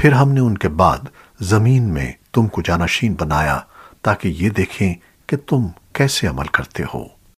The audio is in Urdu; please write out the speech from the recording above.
پھر ہم نے ان کے بعد زمین میں تم کو جانشین بنایا تاکہ یہ دیکھیں کہ تم کیسے عمل کرتے ہو۔